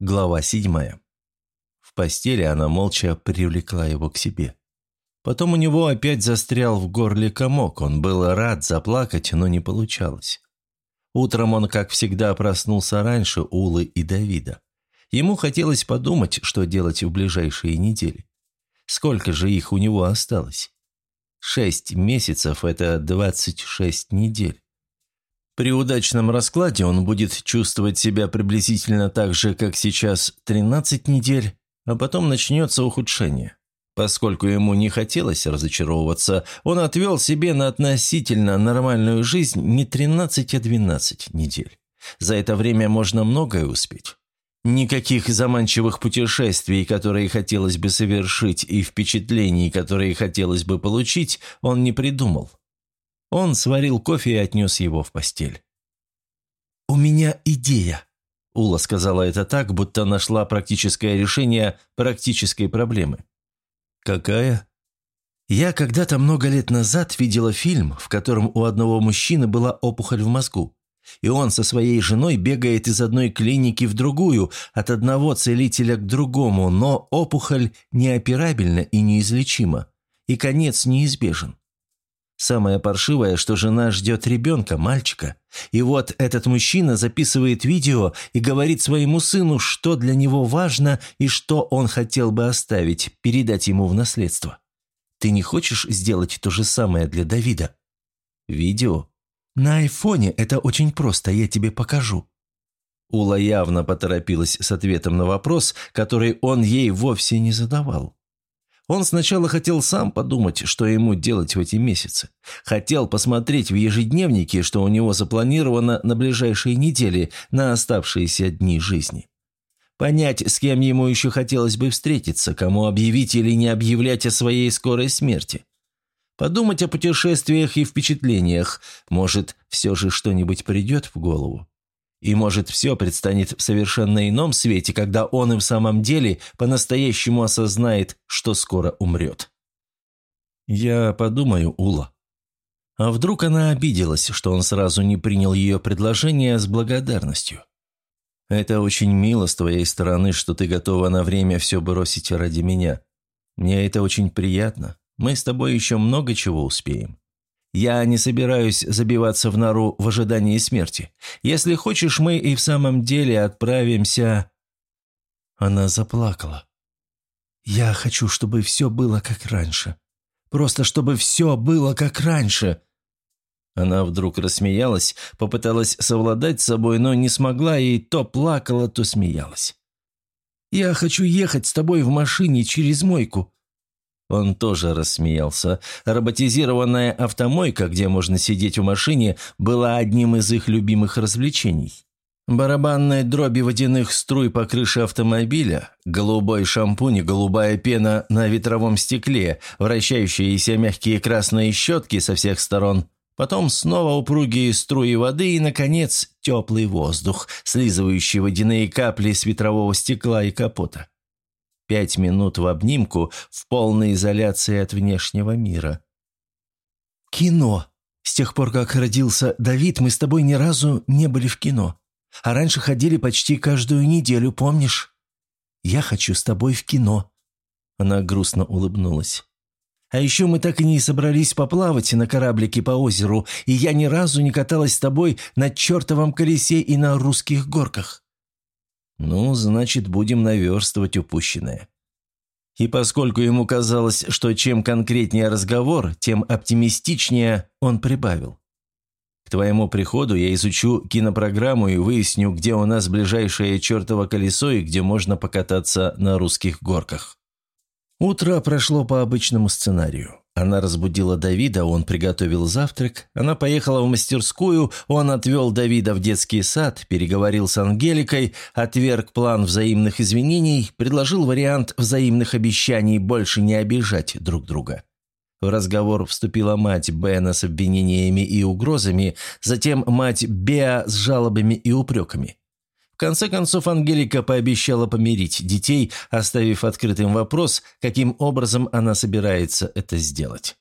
Глава седьмая. В постели она молча привлекла его к себе. Потом у него опять застрял в горле комок. Он был рад заплакать, но не получалось. Утром он, как всегда, проснулся раньше Улы и Давида. Ему хотелось подумать, что делать в ближайшие недели. Сколько же их у него осталось? Шесть месяцев – это двадцать шесть недель. При удачном раскладе он будет чувствовать себя приблизительно так же, как сейчас 13 недель, а потом начнется ухудшение. Поскольку ему не хотелось разочаровываться, он отвел себе на относительно нормальную жизнь не 13, а 12 недель. За это время можно многое успеть. Никаких заманчивых путешествий, которые хотелось бы совершить, и впечатлений, которые хотелось бы получить, он не придумал. Он сварил кофе и отнес его в постель. «У меня идея», – Ула сказала это так, будто нашла практическое решение практической проблемы. «Какая?» «Я когда-то много лет назад видела фильм, в котором у одного мужчины была опухоль в мозгу. И он со своей женой бегает из одной клиники в другую, от одного целителя к другому, но опухоль неоперабельна и неизлечима, и конец неизбежен. Самое паршивое, что жена ждет ребенка, мальчика. И вот этот мужчина записывает видео и говорит своему сыну, что для него важно и что он хотел бы оставить, передать ему в наследство. Ты не хочешь сделать то же самое для Давида? Видео? На айфоне это очень просто, я тебе покажу. Ула явно поторопилась с ответом на вопрос, который он ей вовсе не задавал. Он сначала хотел сам подумать, что ему делать в эти месяцы. Хотел посмотреть в ежедневнике, что у него запланировано на ближайшие недели, на оставшиеся дни жизни. Понять, с кем ему еще хотелось бы встретиться, кому объявить или не объявлять о своей скорой смерти. Подумать о путешествиях и впечатлениях. Может, все же что-нибудь придет в голову. И, может, все предстанет в совершенно ином свете, когда он и в самом деле по-настоящему осознает, что скоро умрет. «Я подумаю, Ула». А вдруг она обиделась, что он сразу не принял ее предложение с благодарностью? «Это очень мило с твоей стороны, что ты готова на время все бросить ради меня. Мне это очень приятно. Мы с тобой еще много чего успеем. Я не собираюсь забиваться в нору в ожидании смерти. Если хочешь, мы и в самом деле отправимся...» Она заплакала. «Я хочу, чтобы все было как раньше. Просто чтобы все было как раньше». Она вдруг рассмеялась, попыталась совладать с собой, но не смогла и то плакала, то смеялась. «Я хочу ехать с тобой в машине через мойку. Он тоже рассмеялся. Роботизированная автомойка, где можно сидеть в машине, была одним из их любимых развлечений. Барабанные дроби водяных струй по крыше автомобиля, голубой шампунь и голубая пена на ветровом стекле, вращающиеся мягкие красные щетки со всех сторон, потом снова упругие струи воды и, наконец, теплый воздух, слизывающий водяные капли с ветрового стекла и капота. Пять минут в обнимку в полной изоляции от внешнего мира. «Кино. С тех пор, как родился Давид, мы с тобой ни разу не были в кино. А раньше ходили почти каждую неделю, помнишь? Я хочу с тобой в кино». Она грустно улыбнулась. «А еще мы так и не собрались поплавать на кораблике по озеру, и я ни разу не каталась с тобой на чертовом колесе и на русских горках». Ну, значит, будем наверстывать упущенное. И поскольку ему казалось, что чем конкретнее разговор, тем оптимистичнее он прибавил. К твоему приходу я изучу кинопрограмму и выясню, где у нас ближайшее чертово колесо и где можно покататься на русских горках. Утро прошло по обычному сценарию. Она разбудила Давида, он приготовил завтрак. Она поехала в мастерскую, он отвел Давида в детский сад, переговорил с Ангеликой, отверг план взаимных извинений, предложил вариант взаимных обещаний больше не обижать друг друга. В разговор вступила мать Бена с обвинениями и угрозами, затем мать Беа с жалобами и упреками. Конце концов Ангелика пообещала помирить детей, оставив открытым вопрос, каким образом она собирается это сделать.